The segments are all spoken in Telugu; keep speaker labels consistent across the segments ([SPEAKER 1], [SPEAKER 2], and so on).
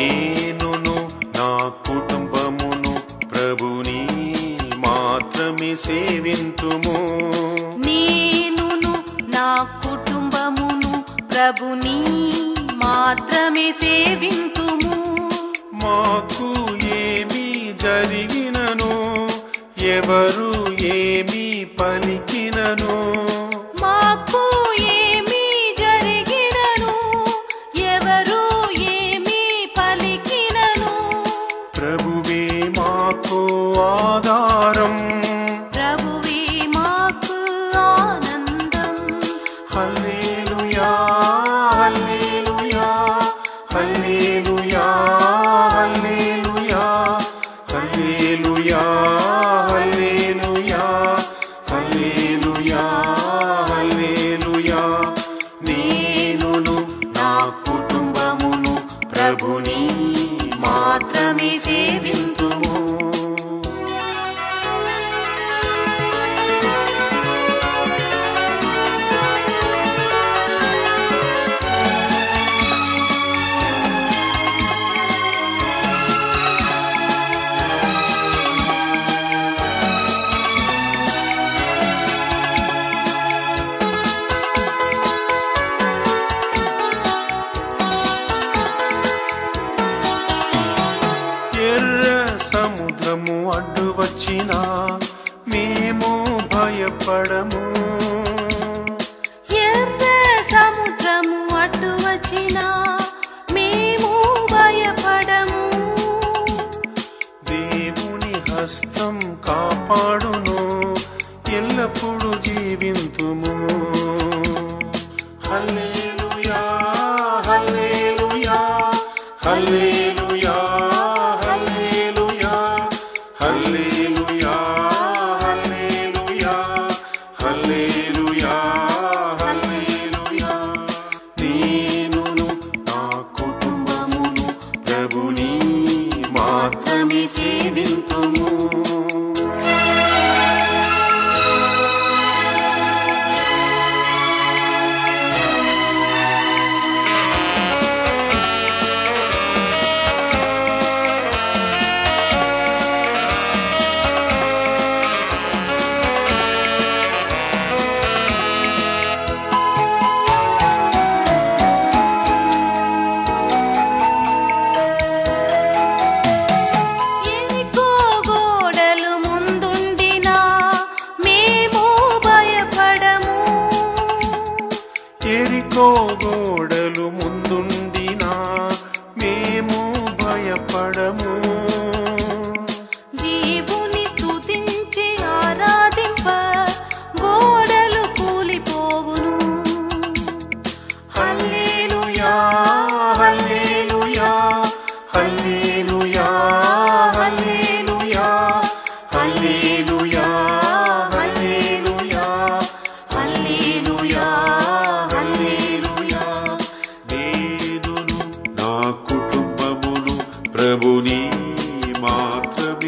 [SPEAKER 1] నేనును నా కుటుంబమును ప్రభుని మాత్రమే సేవింతుము.
[SPEAKER 2] నేనును నా కుటుంబమును ప్రభుని మాత్రమే సేవింతుము.
[SPEAKER 1] మాకు ఏమి జరిగినను ఎవరు ఏమి పలికినను.
[SPEAKER 2] హల్లెలూయా హల్లెలూయా హల్లెలూయా హల్లెలూయా హల్లెలూయా హల్లెలూయా హల్లెలూయా హల్లెలూయా నేనును నా కుటుంబమును ప్రభుని మాత్రమే సేవించు. వచ్చినా మేము భయపడము.
[SPEAKER 1] ఎర్ర సముద్రము అడ్డు వచ్చినా మేము భయపడము.
[SPEAKER 2] దేవుని హస్తం కాపాడును ఎల్లప్పుడూ జీవింతుము. హల్లెలూయా. çiçeğimin pamuğu
[SPEAKER 1] ఎరికో గోడలు ముందుండినా మేము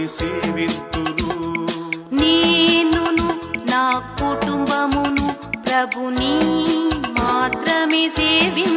[SPEAKER 2] మాత్రమే
[SPEAKER 1] నేనును నా కుటుంబమును ప్రభుని మాత్రమే
[SPEAKER 2] సేవి